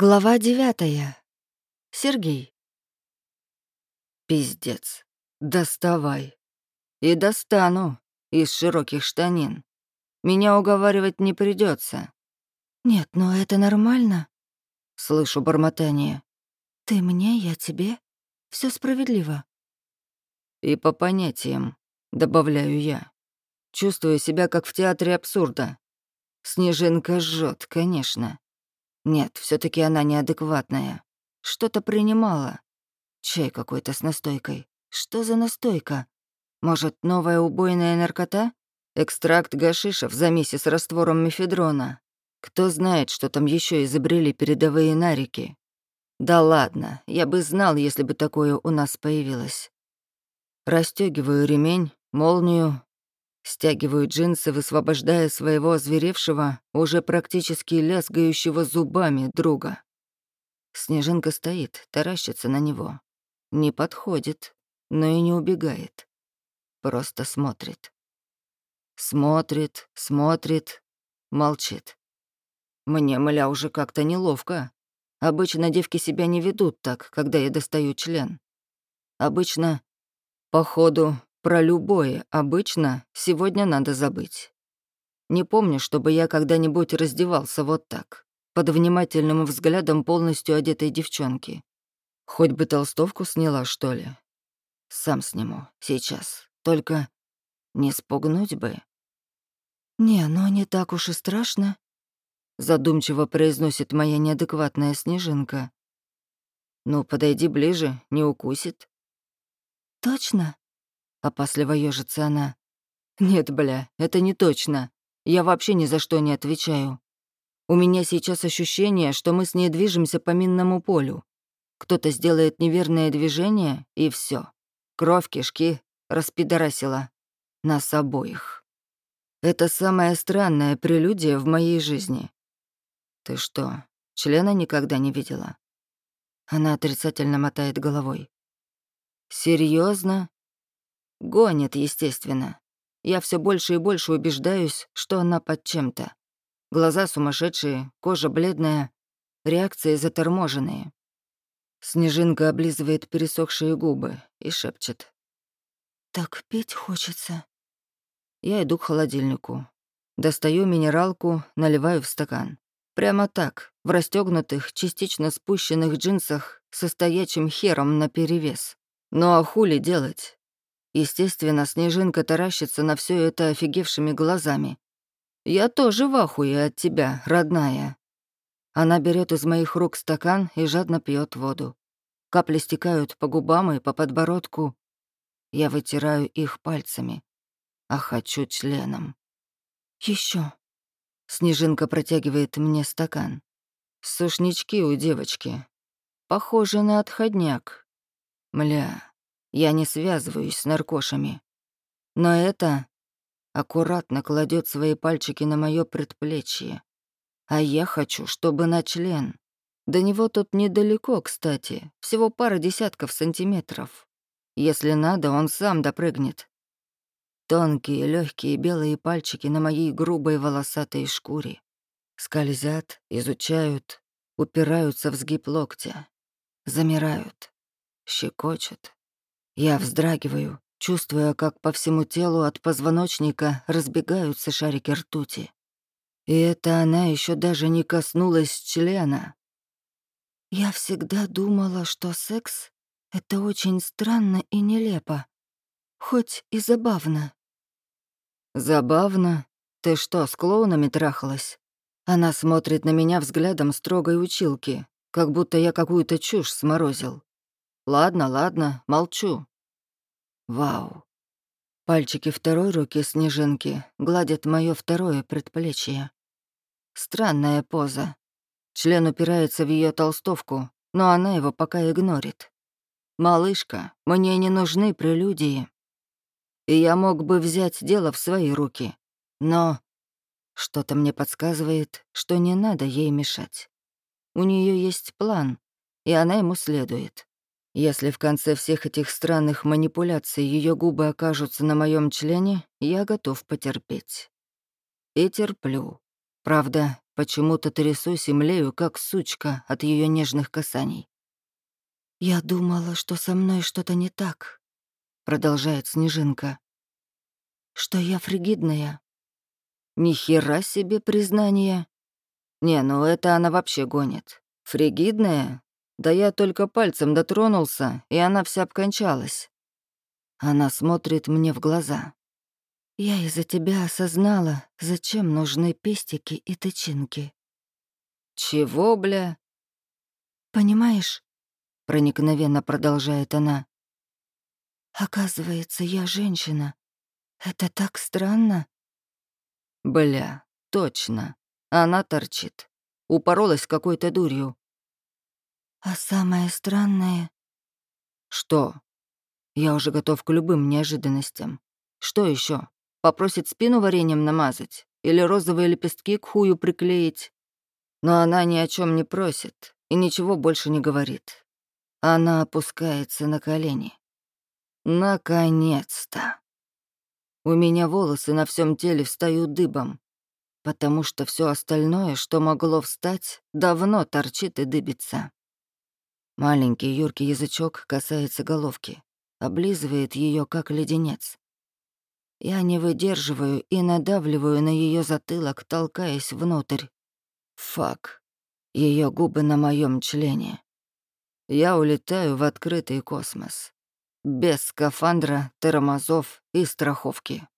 Глава девятая. Сергей. Пиздец. Доставай. И достану из широких штанин. Меня уговаривать не придется. Нет, но это нормально. Слышу бормотание. Ты мне, я тебе. Все справедливо. И по понятиям, добавляю я. Чувствую себя как в театре абсурда. Снежинка жжет, конечно. Нет, все таки она неадекватная. Что-то принимала. Чай какой-то с настойкой. Что за настойка? Может, новая убойная наркота? Экстракт гашиша в замесе с раствором мефедрона. Кто знает, что там еще изобрели передовые нарики. Да ладно, я бы знал, если бы такое у нас появилось. Растёгиваю ремень, молнию, Стягиваю джинсы, высвобождая своего озверевшего, уже практически лязгающего зубами друга. Снежинка стоит, таращится на него. Не подходит, но и не убегает. Просто смотрит. Смотрит, смотрит, молчит. Мне, мля, уже как-то неловко. Обычно девки себя не ведут так, когда я достаю член. Обычно, походу, про любое обычно сегодня надо забыть. Не помню, чтобы я когда-нибудь раздевался вот так, под внимательным взглядом полностью одетой девчонки. Хоть бы толстовку сняла, что ли. Сам сниму, сейчас. Только не спугнуть бы. «Не, но не так уж и страшно», — задумчиво произносит моя неадекватная снежинка. «Ну, подойди ближе, не укусит». «Точно?» — опасливо ёжится она. «Нет, бля, это не точно. Я вообще ни за что не отвечаю. У меня сейчас ощущение, что мы с ней движемся по минному полю. Кто-то сделает неверное движение, и все. Кровь, кишки, распидорасила. Нас обоих. Это самая странная прелюдия в моей жизни. Ты что, члена никогда не видела? Она отрицательно мотает головой. Серьезно? Гонит, естественно. Я все больше и больше убеждаюсь, что она под чем-то. Глаза сумасшедшие, кожа бледная, реакции заторможенные. Снежинка облизывает пересохшие губы и шепчет. «Так пить хочется». Я иду к холодильнику. Достаю минералку, наливаю в стакан. Прямо так, в расстегнутых, частично спущенных джинсах со стоячим хером наперевес. Ну а хули делать? Естественно, Снежинка таращится на все это офигевшими глазами. «Я тоже в ахуе от тебя, родная». Она берет из моих рук стакан и жадно пьет воду. Капли стекают по губам и по подбородку. Я вытираю их пальцами, а хочу членом. Еще. Снежинка протягивает мне стакан. Сушнички у девочки. Похоже на отходняк. Мля, я не связываюсь с наркошами. Но это аккуратно кладет свои пальчики на мое предплечье. А я хочу, чтобы на член. До него тут недалеко, кстати, всего пара десятков сантиметров. Если надо, он сам допрыгнет. Тонкие, легкие белые пальчики на моей грубой волосатой шкуре. Скользят, изучают, упираются в сгиб локтя. Замирают, щекочут. Я вздрагиваю, чувствуя, как по всему телу от позвоночника разбегаются шарики ртути. И это она еще даже не коснулась члена. Я всегда думала, что секс — это очень странно и нелепо, хоть и забавно. Забавно? Ты что, с клоунами трахалась? Она смотрит на меня взглядом строгой училки, как будто я какую-то чушь сморозил. Ладно, ладно, молчу. Вау. Пальчики второй руки снежинки гладят мое второе предплечье. Странная поза. Член упирается в ее толстовку, но она его пока игнорит. «Малышка, мне не нужны прелюдии. И я мог бы взять дело в свои руки, но что-то мне подсказывает, что не надо ей мешать. У нее есть план, и она ему следует. Если в конце всех этих странных манипуляций ее губы окажутся на моем члене, я готов потерпеть. И терплю. Правда, почему-то трясусь и млею, как сучка от ее нежных касаний. «Я думала, что со мной что-то не так», — продолжает Снежинка. «Что я фригидная». Ни хера себе признание. Не, ну это она вообще гонит. Фригидная? Да я только пальцем дотронулся, и она вся обкончалась. Она смотрит мне в глаза. «Я из-за тебя осознала, зачем нужны пестики и тычинки». «Чего, бля?» «Понимаешь?» — проникновенно продолжает она. «Оказывается, я женщина. Это так странно». «Бля, точно. Она торчит. Упоролась какой-то дурью». «А самое странное...» «Что?» Я уже готов к любым неожиданностям. Что еще? Попросит спину вареньем намазать или розовые лепестки к хую приклеить. Но она ни о чем не просит и ничего больше не говорит. Она опускается на колени. Наконец-то. У меня волосы на всем теле встают дыбом, потому что все остальное, что могло встать, давно торчит и дыбится. Маленький юркий язычок касается головки, облизывает ее как леденец. Я не выдерживаю и надавливаю на ее затылок, толкаясь внутрь. Фак. Ее губы на моем члене. Я улетаю в открытый космос. Без скафандра, тормозов и страховки.